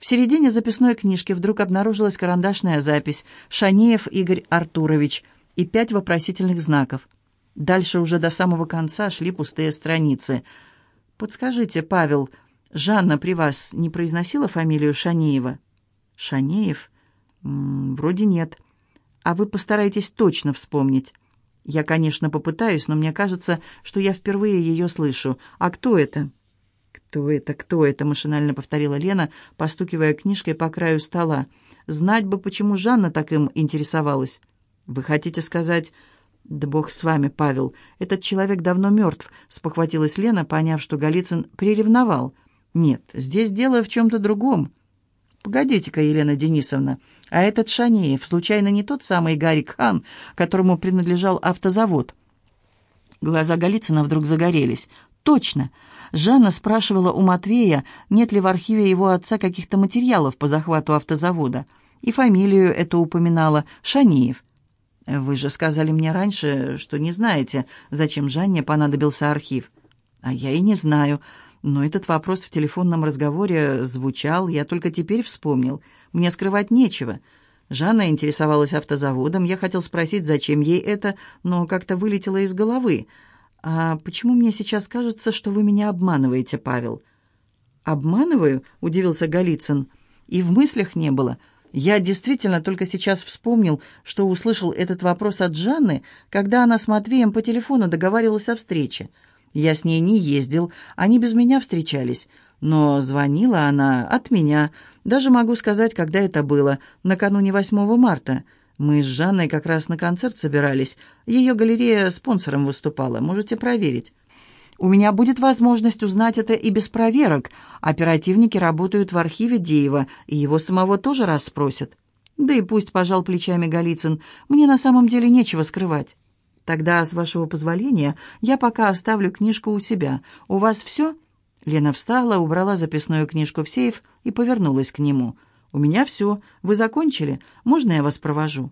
В середине записной книжки вдруг обнаружилась карандашная запись «Шанеев Игорь Артурович» и пять вопросительных знаков. Дальше уже до самого конца шли пустые страницы. «Подскажите, Павел, Жанна при вас не произносила фамилию Шанеева?» «Шанеев? М -м, вроде нет. А вы постарайтесь точно вспомнить». «Я, конечно, попытаюсь, но мне кажется, что я впервые ее слышу. А кто это?» «Кто это, кто это?» — машинально повторила Лена, постукивая книжкой по краю стола. «Знать бы, почему Жанна так им интересовалась». «Вы хотите сказать...» «Да бог с вами, Павел. Этот человек давно мертв», — спохватилась Лена, поняв, что Голицын приревновал. «Нет, здесь дело в чем-то другом». «Погодите-ка, Елена Денисовна, а этот Шанеев, случайно не тот самый Гарик Хан, которому принадлежал автозавод?» Глаза Голицына вдруг загорелись. «Точно! Жанна спрашивала у Матвея, нет ли в архиве его отца каких-то материалов по захвату автозавода. И фамилию эту упоминала Шаниев. «Вы же сказали мне раньше, что не знаете, зачем Жанне понадобился архив». «А я и не знаю. Но этот вопрос в телефонном разговоре звучал, я только теперь вспомнил. Мне скрывать нечего». Жанна интересовалась автозаводом, я хотел спросить, зачем ей это, но как-то вылетело из головы. «А почему мне сейчас кажется, что вы меня обманываете, Павел?» «Обманываю?» — удивился Голицын. «И в мыслях не было. Я действительно только сейчас вспомнил, что услышал этот вопрос от Жанны, когда она с Матвеем по телефону договаривалась о встрече. Я с ней не ездил, они без меня встречались. Но звонила она от меня. Даже могу сказать, когда это было, накануне 8 марта. Мы с Жанной как раз на концерт собирались. Ее галерея спонсором выступала, можете проверить. У меня будет возможность узнать это и без проверок. Оперативники работают в архиве Деева, и его самого тоже расспросят. Да и пусть, пожал плечами Голицын, мне на самом деле нечего скрывать. Тогда, с вашего позволения, я пока оставлю книжку у себя. У вас все?» Лена встала, убрала записную книжку в сейф и повернулась к нему – у меня все. Вы закончили? Можно я вас провожу?»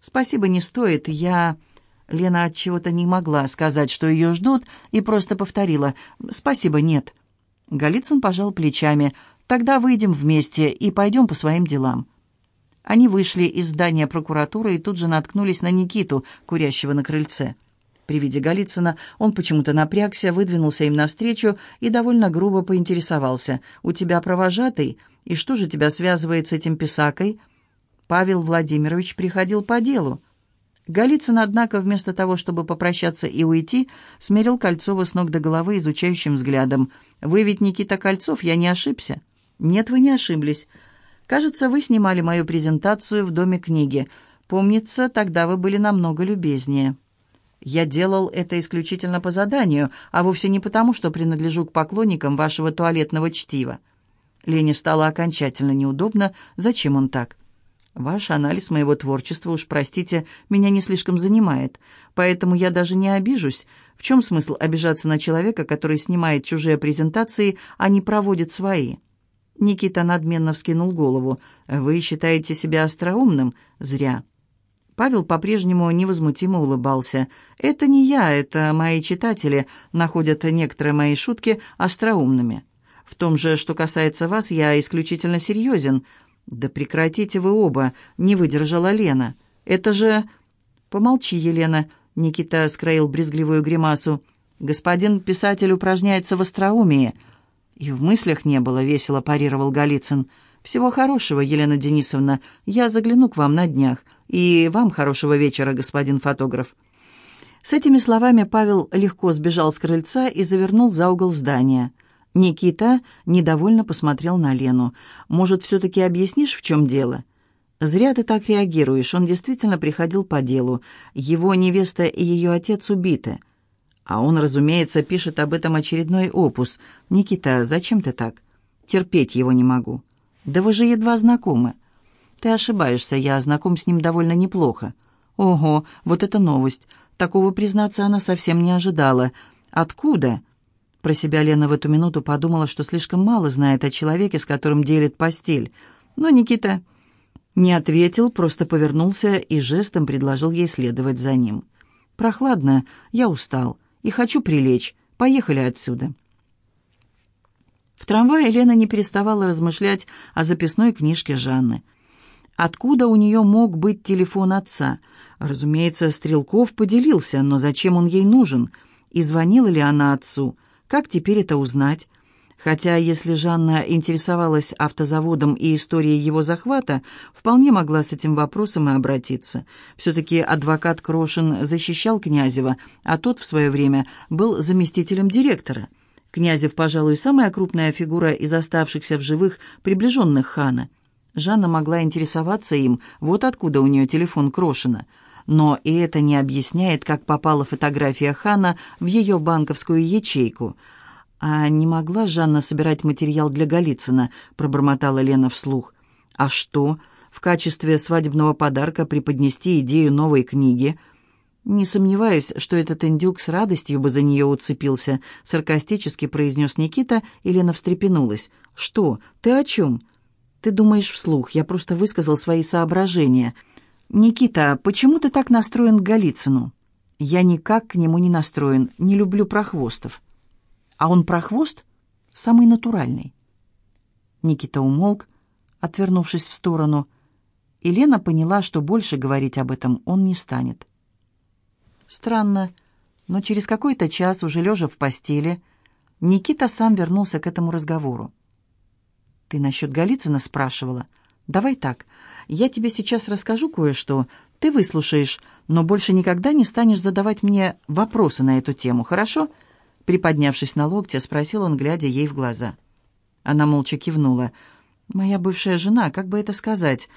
«Спасибо, не стоит. Я...» Лена от чего-то не могла сказать, что ее ждут, и просто повторила: "Спасибо, нет". Голицын пожал плечами. "Тогда выйдем вместе и пойдем по своим делам". Они вышли из здания прокуратуры и тут же наткнулись на Никиту, курящего на крыльце. При виде Голицына он почему-то напрягся, выдвинулся им навстречу и довольно грубо поинтересовался: "У тебя провожатый?" И что же тебя связывает с этим писакой? Павел Владимирович приходил по делу. Голицын, однако, вместо того, чтобы попрощаться и уйти, смерил Кольцова с ног до головы изучающим взглядом. «Вы ведь Никита Кольцов, я не ошибся». «Нет, вы не ошиблись. Кажется, вы снимали мою презентацию в Доме книги. Помнится, тогда вы были намного любезнее». «Я делал это исключительно по заданию, а вовсе не потому, что принадлежу к поклонникам вашего туалетного чтива». Лене стало окончательно неудобно. Зачем он так? Ваш анализ моего творчества, уж простите, меня не слишком занимает, поэтому я даже не обижусь. В чем смысл обижаться на человека, который снимает чужие презентации, а не проводит свои?» Никита надменно вскинул голову. «Вы считаете себя остроумным? Зря». Павел по-прежнему невозмутимо улыбался. «Это не я, это мои читатели находят некоторые мои шутки остроумными». В том же, что касается вас, я исключительно серьезен». «Да прекратите вы оба», — не выдержала Лена. «Это же...» «Помолчи, Елена», — Никита скроил брезгливую гримасу. «Господин писатель упражняется в остроумии». «И в мыслях не было», — весело парировал Голицын. «Всего хорошего, Елена Денисовна. Я загляну к вам на днях. И вам хорошего вечера, господин фотограф». С этими словами Павел легко сбежал с крыльца и завернул за угол здания. Никита недовольно посмотрел на Лену. «Может, все-таки объяснишь, в чем дело?» «Зря ты так реагируешь. Он действительно приходил по делу. Его невеста и ее отец убиты. А он, разумеется, пишет об этом очередной опус. Никита, зачем ты так? Терпеть его не могу. Да вы же едва знакомы». «Ты ошибаешься. Я знаком с ним довольно неплохо». «Ого, вот это новость. Такого, признаться, она совсем не ожидала. Откуда?» Про себя Лена в эту минуту подумала, что слишком мало знает о человеке, с которым делит постель. Но Никита не ответил, просто повернулся и жестом предложил ей следовать за ним. «Прохладно, я устал и хочу прилечь. Поехали отсюда». В трамвае Лена не переставала размышлять о записной книжке Жанны. Откуда у нее мог быть телефон отца? Разумеется, Стрелков поделился, но зачем он ей нужен? И звонила ли она отцу? Как теперь это узнать? Хотя, если Жанна интересовалась автозаводом и историей его захвата, вполне могла с этим вопросом и обратиться. Все-таки адвокат Крошин защищал Князева, а тот в свое время был заместителем директора. Князев, пожалуй, самая крупная фигура из оставшихся в живых приближенных хана. Жанна могла интересоваться им, вот откуда у нее телефон Крошина – но и это не объясняет, как попала фотография Хана в ее банковскую ячейку. «А не могла Жанна собирать материал для Голицына?» — пробормотала Лена вслух. «А что, в качестве свадебного подарка преподнести идею новой книги?» «Не сомневаюсь, что этот индюк с радостью бы за нее уцепился», — саркастически произнес Никита, и Лена встрепенулась. «Что? Ты о чем?» «Ты думаешь вслух, я просто высказал свои соображения». «Никита, почему ты так настроен к Голицыну?» «Я никак к нему не настроен, не люблю прохвостов». «А он прохвост? Самый натуральный». Никита умолк, отвернувшись в сторону, Елена поняла, что больше говорить об этом он не станет. Странно, но через какой-то час, уже лежа в постели, Никита сам вернулся к этому разговору. «Ты насчет Голицына спрашивала?» Давай так, я тебе сейчас расскажу кое-что, ты выслушаешь, но больше никогда не станешь задавать мне вопросы на эту тему, хорошо?» Приподнявшись на локте, спросил он, глядя ей в глаза. Она молча кивнула. «Моя бывшая жена, как бы это сказать?»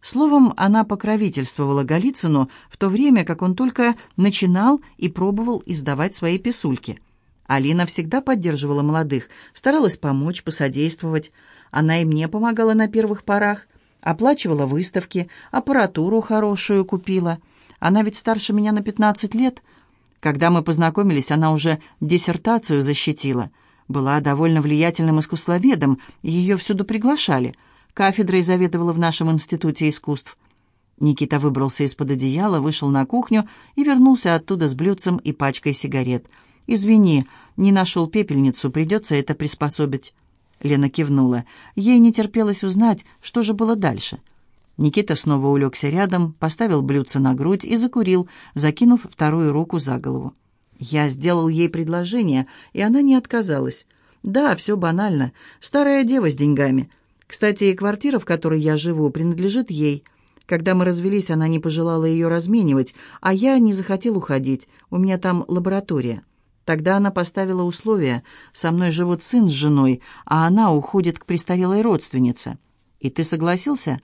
Словом, она покровительствовала Голицыну в то время, как он только начинал и пробовал издавать свои писульки. Алина всегда поддерживала молодых, старалась помочь, посодействовать. Она и мне помогала на первых порах – Оплачивала выставки, аппаратуру хорошую купила. Она ведь старше меня на 15 лет. Когда мы познакомились, она уже диссертацию защитила. Была довольно влиятельным искусствоведом, ее всюду приглашали. Кафедрой заведовала в нашем институте искусств. Никита выбрался из-под одеяла, вышел на кухню и вернулся оттуда с блюдцем и пачкой сигарет. «Извини, не нашел пепельницу, придется это приспособить». Лена кивнула. Ей не терпелось узнать, что же было дальше. Никита снова улегся рядом, поставил блюдце на грудь и закурил, закинув вторую руку за голову. Я сделал ей предложение, и она не отказалась. Да, все банально. Старая дева с деньгами. Кстати, и квартира, в которой я живу, принадлежит ей. Когда мы развелись, она не пожелала ее разменивать, а я не захотел уходить. У меня там лаборатория. Тогда она поставила условие «со мной живут сын с женой, а она уходит к престарелой родственнице». «И ты согласился?»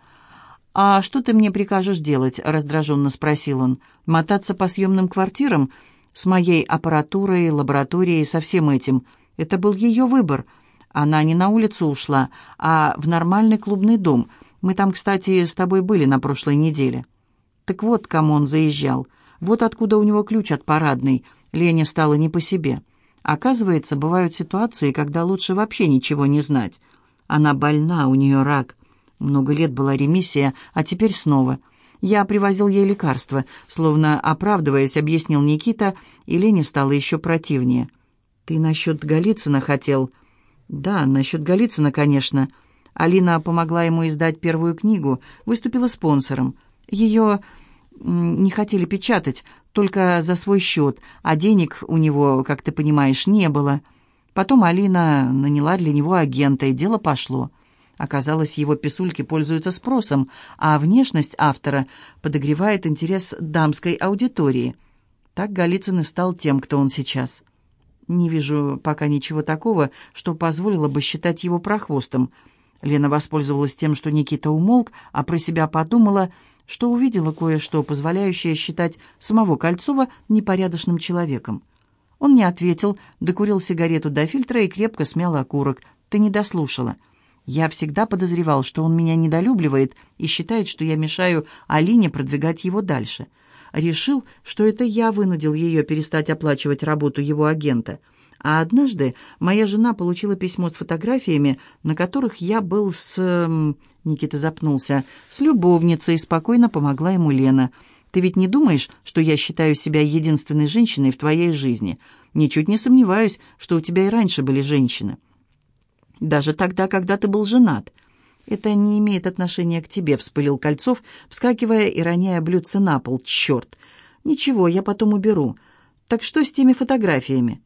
«А что ты мне прикажешь делать?» — раздраженно спросил он. «Мотаться по съемным квартирам? С моей аппаратурой, лабораторией, со всем этим. Это был ее выбор. Она не на улицу ушла, а в нормальный клубный дом. Мы там, кстати, с тобой были на прошлой неделе». «Так вот, кому он заезжал». Вот откуда у него ключ от парадной. Лене стало не по себе. Оказывается, бывают ситуации, когда лучше вообще ничего не знать. Она больна, у нее рак. Много лет была ремиссия, а теперь снова. Я привозил ей лекарства, словно оправдываясь, объяснил Никита, и Лене стало еще противнее. «Ты насчет Голицына хотел?» «Да, насчет Голицына, конечно». Алина помогла ему издать первую книгу, выступила спонсором. Ее не хотели печатать, только за свой счет, а денег у него, как ты понимаешь, не было. Потом Алина наняла для него агента, и дело пошло. Оказалось, его писульки пользуются спросом, а внешность автора подогревает интерес дамской аудитории. Так Голицын и стал тем, кто он сейчас. Не вижу пока ничего такого, что позволило бы считать его прохвостом. Лена воспользовалась тем, что Никита умолк, а про себя подумала – что увидела кое-что, позволяющее считать самого Кольцова непорядочным человеком. Он не ответил, докурил сигарету до фильтра и крепко смял окурок. «Ты не дослушала». Я всегда подозревал, что он меня недолюбливает и считает, что я мешаю Алине продвигать его дальше. Решил, что это я вынудил ее перестать оплачивать работу его агента – а однажды моя жена получила письмо с фотографиями, на которых я был с... Никита запнулся. С любовницей, спокойно помогла ему Лена. «Ты ведь не думаешь, что я считаю себя единственной женщиной в твоей жизни? Ничуть не сомневаюсь, что у тебя и раньше были женщины. Даже тогда, когда ты был женат». «Это не имеет отношения к тебе», — вспылил Кольцов, вскакивая и роняя блюдце на пол. «Черт! Ничего, я потом уберу. Так что с теми фотографиями?»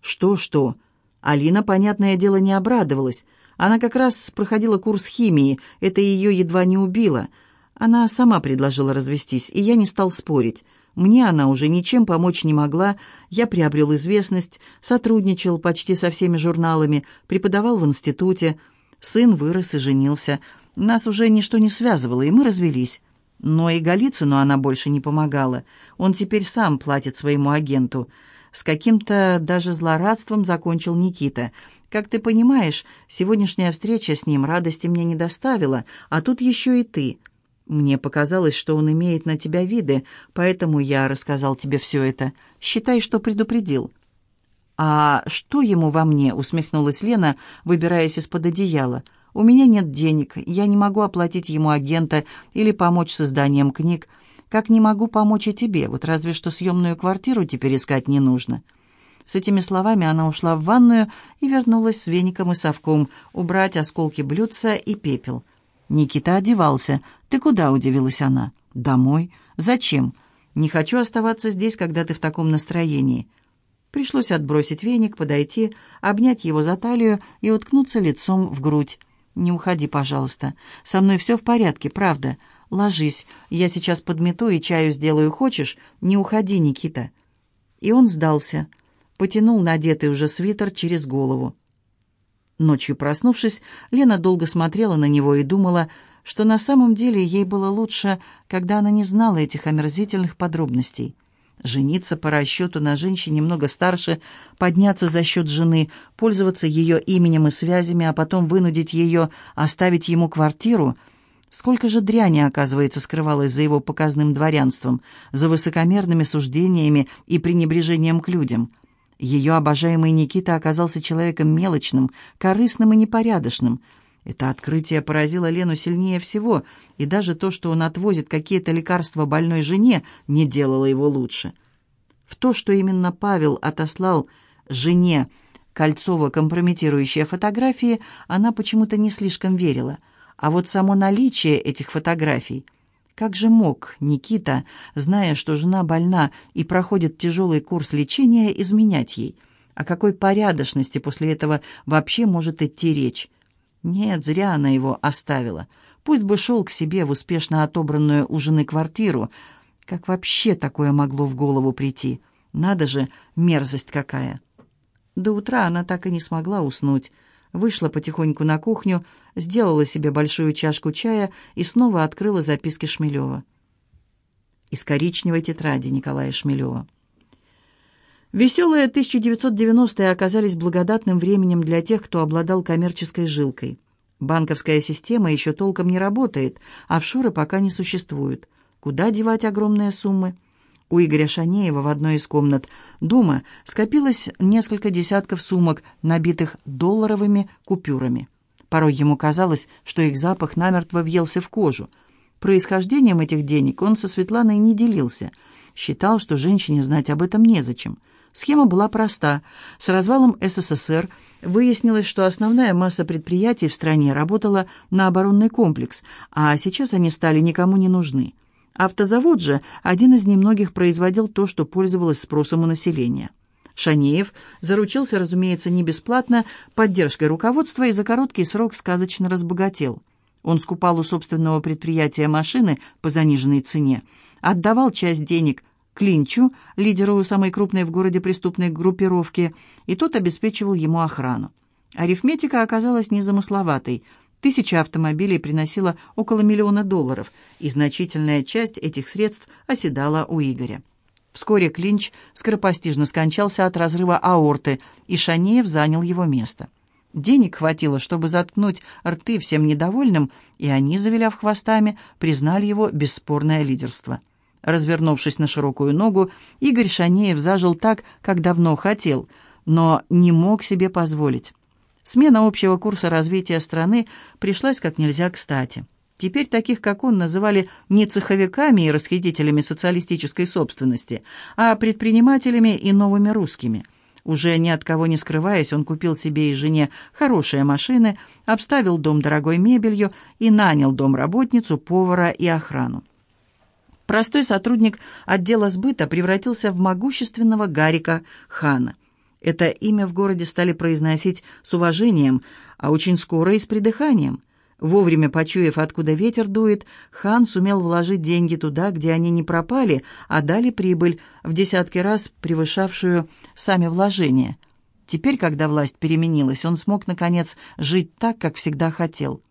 Что-что? Алина, понятное дело, не обрадовалась. Она как раз проходила курс химии, это ее едва не убило. Она сама предложила развестись, и я не стал спорить. Мне она уже ничем помочь не могла, я приобрел известность, сотрудничал почти со всеми журналами, преподавал в институте. Сын вырос и женился. Нас уже ничто не связывало, и мы развелись. Но и Голицыну она больше не помогала. Он теперь сам платит своему агенту. С каким-то даже злорадством закончил Никита. «Как ты понимаешь, сегодняшняя встреча с ним радости мне не доставила, а тут еще и ты. Мне показалось, что он имеет на тебя виды, поэтому я рассказал тебе все это. Считай, что предупредил». «А что ему во мне?» — усмехнулась Лена, выбираясь из-под одеяла. «У меня нет денег, я не могу оплатить ему агента или помочь с изданием книг как не могу помочь и тебе, вот разве что съемную квартиру теперь искать не нужно». С этими словами она ушла в ванную и вернулась с веником и совком, убрать осколки блюдца и пепел. Никита одевался. «Ты куда?» — удивилась она. «Домой. Зачем? Не хочу оставаться здесь, когда ты в таком настроении». Пришлось отбросить веник, подойти, обнять его за талию и уткнуться лицом в грудь. «Не уходи, пожалуйста. Со мной все в порядке, правда. «Ложись, я сейчас подмету и чаю сделаю. Хочешь? Не уходи, Никита». И он сдался, потянул надетый уже свитер через голову. Ночью проснувшись, Лена долго смотрела на него и думала, что на самом деле ей было лучше, когда она не знала этих омерзительных подробностей. Жениться по расчету на женщине много старше, подняться за счет жены, пользоваться ее именем и связями, а потом вынудить ее оставить ему квартиру — Сколько же дряни, оказывается, скрывалось за его показным дворянством, за высокомерными суждениями и пренебрежением к людям. Ее обожаемый Никита оказался человеком мелочным, корыстным и непорядочным. Это открытие поразило Лену сильнее всего, и даже то, что он отвозит какие-то лекарства больной жене, не делало его лучше. В то, что именно Павел отослал жене Кольцова компрометирующие фотографии, она почему-то не слишком верила – а вот само наличие этих фотографий. Как же мог Никита, зная, что жена больна и проходит тяжелый курс лечения, изменять ей? О какой порядочности после этого вообще может идти речь? Нет, зря она его оставила. Пусть бы шел к себе в успешно отобранную у жены квартиру. Как вообще такое могло в голову прийти? Надо же, мерзость какая! До утра она так и не смогла уснуть вышла потихоньку на кухню, сделала себе большую чашку чая и снова открыла записки Шмелева. Из коричневой тетради Николая Шмелева. Веселые 1990-е оказались благодатным временем для тех, кто обладал коммерческой жилкой. Банковская система еще толком не работает, офшоры пока не существуют. Куда девать огромные суммы – у Игоря Шанеева в одной из комнат дома скопилось несколько десятков сумок, набитых долларовыми купюрами. Порой ему казалось, что их запах намертво въелся в кожу. Происхождением этих денег он со Светланой не делился. Считал, что женщине знать об этом незачем. Схема была проста. С развалом СССР выяснилось, что основная масса предприятий в стране работала на оборонный комплекс, а сейчас они стали никому не нужны. Автозавод же, один из немногих, производил то, что пользовалось спросом у населения. Шанеев заручился, разумеется, не бесплатно, поддержкой руководства и за короткий срок сказочно разбогател. Он скупал у собственного предприятия машины по заниженной цене, отдавал часть денег Клинчу, лидеру самой крупной в городе преступной группировки, и тот обеспечивал ему охрану. Арифметика оказалась незамысловатой – Тысяча автомобилей приносила около миллиона долларов, и значительная часть этих средств оседала у Игоря. Вскоре Клинч скоропостижно скончался от разрыва аорты, и Шанеев занял его место. Денег хватило, чтобы заткнуть рты всем недовольным, и они, завиляв хвостами, признали его бесспорное лидерство. Развернувшись на широкую ногу, Игорь Шанеев зажил так, как давно хотел, но не мог себе позволить. Смена общего курса развития страны пришлась как нельзя кстати. Теперь таких, как он, называли не цеховиками и расхитителями социалистической собственности, а предпринимателями и новыми русскими. Уже ни от кого не скрываясь, он купил себе и жене хорошие машины, обставил дом дорогой мебелью и нанял домработницу, повара и охрану. Простой сотрудник отдела сбыта превратился в могущественного Гарика Хана – это имя в городе стали произносить с уважением, а очень скоро и с придыханием. Вовремя почуяв, откуда ветер дует, хан сумел вложить деньги туда, где они не пропали, а дали прибыль, в десятки раз превышавшую сами вложения. Теперь, когда власть переменилась, он смог, наконец, жить так, как всегда хотел.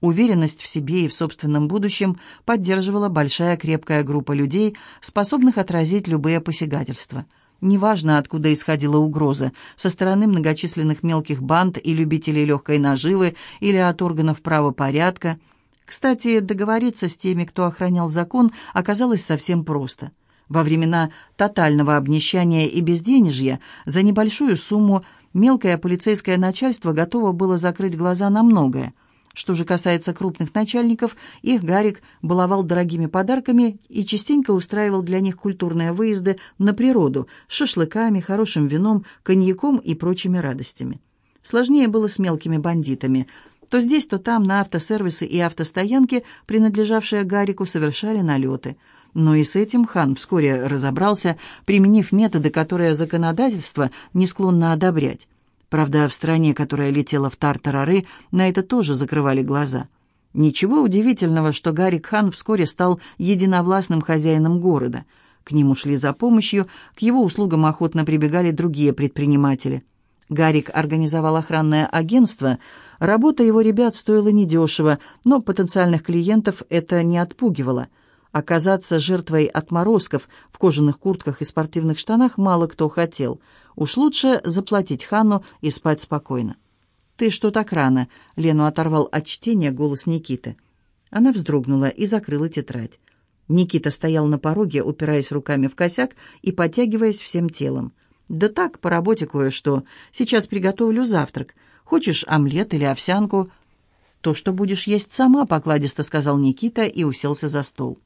Уверенность в себе и в собственном будущем поддерживала большая крепкая группа людей, способных отразить любые посягательства – Неважно, откуда исходила угроза, со стороны многочисленных мелких банд и любителей легкой наживы или от органов правопорядка. Кстати, договориться с теми, кто охранял закон, оказалось совсем просто. Во времена тотального обнищания и безденежья за небольшую сумму мелкое полицейское начальство готово было закрыть глаза на многое – что же касается крупных начальников, их Гарик баловал дорогими подарками и частенько устраивал для них культурные выезды на природу с шашлыками, хорошим вином, коньяком и прочими радостями. Сложнее было с мелкими бандитами. То здесь, то там на автосервисы и автостоянки, принадлежавшие Гарику, совершали налеты. Но и с этим хан вскоре разобрался, применив методы, которые законодательство не склонно одобрять. Правда, в стране, которая летела в Тартарары, на это тоже закрывали глаза. Ничего удивительного, что Гарик Хан вскоре стал единовластным хозяином города. К нему шли за помощью, к его услугам охотно прибегали другие предприниматели. Гарик организовал охранное агентство. Работа его ребят стоила недешево, но потенциальных клиентов это не отпугивало – Оказаться жертвой отморозков в кожаных куртках и спортивных штанах мало кто хотел. Уж лучше заплатить Ханну и спать спокойно. «Ты что так рано?» — Лену оторвал от чтения голос Никиты. Она вздрогнула и закрыла тетрадь. Никита стоял на пороге, упираясь руками в косяк и потягиваясь всем телом. «Да так, по работе кое-что. Сейчас приготовлю завтрак. Хочешь омлет или овсянку?» «То, что будешь есть сама», — покладисто сказал Никита и уселся за стол.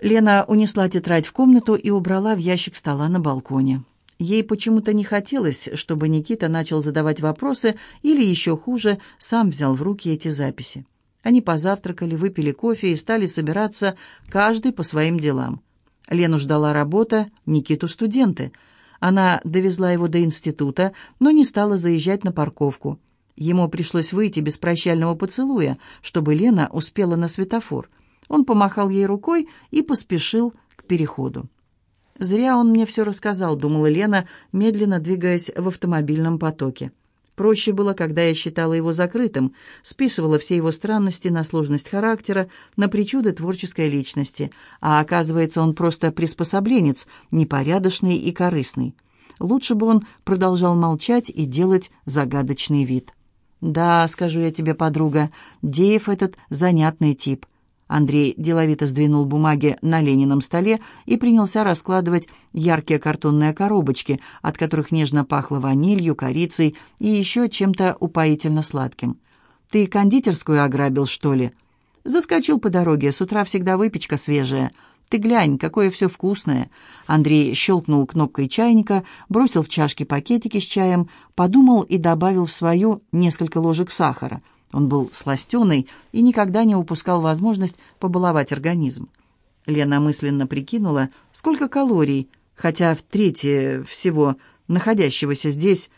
Лена унесла тетрадь в комнату и убрала в ящик стола на балконе. Ей почему-то не хотелось, чтобы Никита начал задавать вопросы или, еще хуже, сам взял в руки эти записи. Они позавтракали, выпили кофе и стали собираться каждый по своим делам. Лену ждала работа, Никиту – студенты. Она довезла его до института, но не стала заезжать на парковку. Ему пришлось выйти без прощального поцелуя, чтобы Лена успела на светофор – он помахал ей рукой и поспешил к переходу. «Зря он мне все рассказал», — думала Лена, медленно двигаясь в автомобильном потоке. Проще было, когда я считала его закрытым, списывала все его странности на сложность характера, на причуды творческой личности. А оказывается, он просто приспособленец, непорядочный и корыстный. Лучше бы он продолжал молчать и делать загадочный вид. «Да, скажу я тебе, подруга, Деев этот занятный тип. Андрей деловито сдвинул бумаги на Ленином столе и принялся раскладывать яркие картонные коробочки, от которых нежно пахло ванилью, корицей и еще чем-то упоительно сладким. «Ты кондитерскую ограбил, что ли?» «Заскочил по дороге, с утра всегда выпечка свежая. Ты глянь, какое все вкусное!» Андрей щелкнул кнопкой чайника, бросил в чашки пакетики с чаем, подумал и добавил в свою несколько ложек сахара – он был сластеный и никогда не упускал возможность побаловать организм. Лена мысленно прикинула, сколько калорий, хотя в третье всего находящегося здесь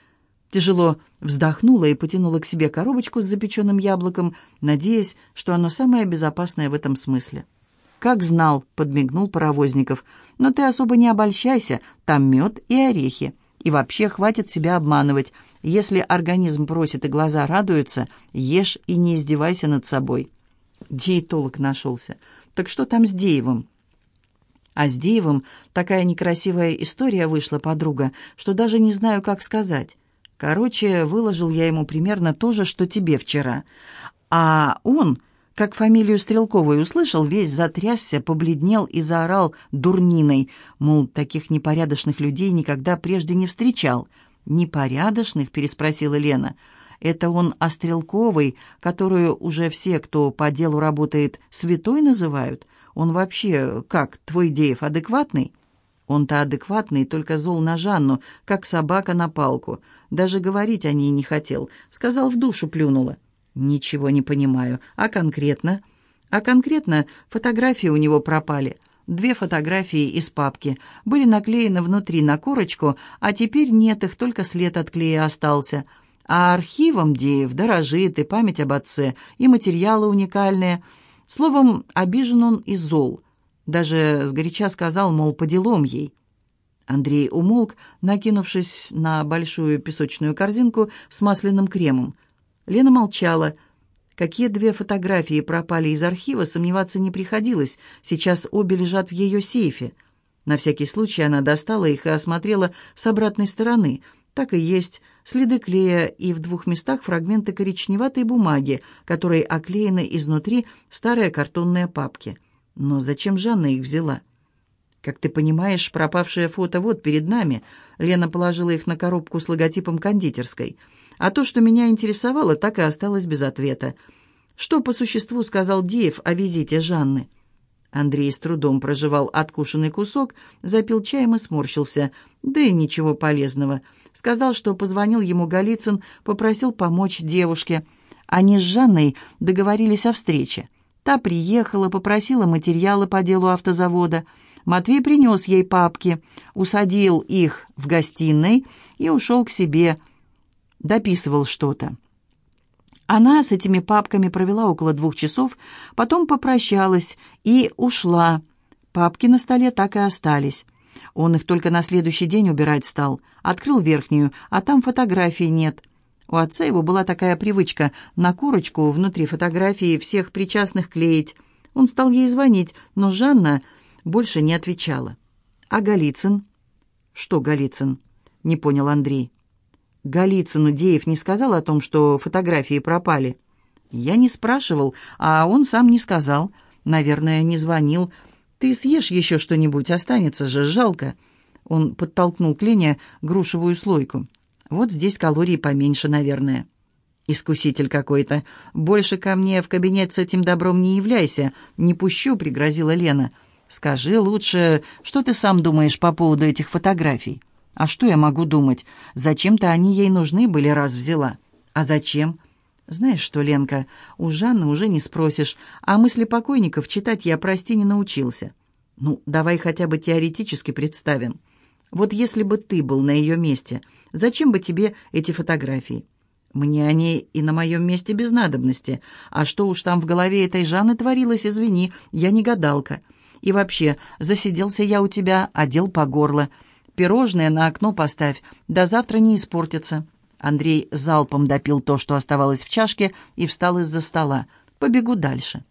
тяжело вздохнула и потянула к себе коробочку с запеченным яблоком, надеясь, что оно самое безопасное в этом смысле. «Как знал», — подмигнул Паровозников, — «но ты особо не обольщайся, там мед и орехи, и вообще хватит себя обманывать, если организм просит и глаза радуются, ешь и не издевайся над собой. Диетолог нашелся. Так что там с Деевым? А с Деевым такая некрасивая история вышла, подруга, что даже не знаю, как сказать. Короче, выложил я ему примерно то же, что тебе вчера. А он, как фамилию Стрелковой услышал, весь затрясся, побледнел и заорал дурниной, мол, таких непорядочных людей никогда прежде не встречал — «Непорядочных?» — переспросила Лена. «Это он о Стрелковой, которую уже все, кто по делу работает, святой называют? Он вообще, как, твой Деев, адекватный?» «Он-то адекватный, только зол на Жанну, как собака на палку. Даже говорить о ней не хотел. Сказал, в душу плюнула». «Ничего не понимаю. А конкретно?» «А конкретно фотографии у него пропали». Две фотографии из папки были наклеены внутри на корочку, а теперь нет их, только след от клея остался. А архивом Деев дорожит и память об отце, и материалы уникальные. Словом, обижен он и зол. Даже сгоряча сказал, мол, по делам ей. Андрей умолк, накинувшись на большую песочную корзинку с масляным кремом. Лена молчала – Какие две фотографии пропали из архива, сомневаться не приходилось. Сейчас обе лежат в ее сейфе. На всякий случай она достала их и осмотрела с обратной стороны. Так и есть. Следы клея и в двух местах фрагменты коричневатой бумаги, которой оклеены изнутри старые картонные папки. Но зачем Жанна их взяла? «Как ты понимаешь, пропавшее фото вот перед нами». Лена положила их на коробку с логотипом кондитерской – а то, что меня интересовало, так и осталось без ответа. Что по существу сказал Диев о визите Жанны? Андрей с трудом проживал откушенный кусок, запил чаем и сморщился. Да и ничего полезного. Сказал, что позвонил ему Голицын, попросил помочь девушке. Они с Жанной договорились о встрече. Та приехала, попросила материалы по делу автозавода. Матвей принес ей папки, усадил их в гостиной и ушел к себе – дописывал что-то. Она с этими папками провела около двух часов, потом попрощалась и ушла. Папки на столе так и остались. Он их только на следующий день убирать стал. Открыл верхнюю, а там фотографий нет. У отца его была такая привычка на корочку внутри фотографии всех причастных клеить. Он стал ей звонить, но Жанна больше не отвечала. «А Голицын?» «Что Голицын?» — не понял Андрей. Голицыну Деев не сказал о том, что фотографии пропали? Я не спрашивал, а он сам не сказал. Наверное, не звонил. Ты съешь еще что-нибудь, останется же, жалко. Он подтолкнул к Лене грушевую слойку. Вот здесь калорий поменьше, наверное. «Искуситель какой-то. Больше ко мне в кабинет с этим добром не являйся. Не пущу», — пригрозила Лена. «Скажи лучше, что ты сам думаешь по поводу этих фотографий?» А что я могу думать? Зачем-то они ей нужны были, раз взяла. А зачем? Знаешь что, Ленка, у Жанны уже не спросишь, а мысли покойников читать я, прости, не научился. Ну, давай хотя бы теоретически представим. Вот если бы ты был на ее месте, зачем бы тебе эти фотографии? Мне они и на моем месте без надобности. А что уж там в голове этой Жанны творилось, извини, я не гадалка. И вообще, засиделся я у тебя, одел по горло» пирожное на окно поставь, до завтра не испортится». Андрей залпом допил то, что оставалось в чашке, и встал из-за стола. «Побегу дальше».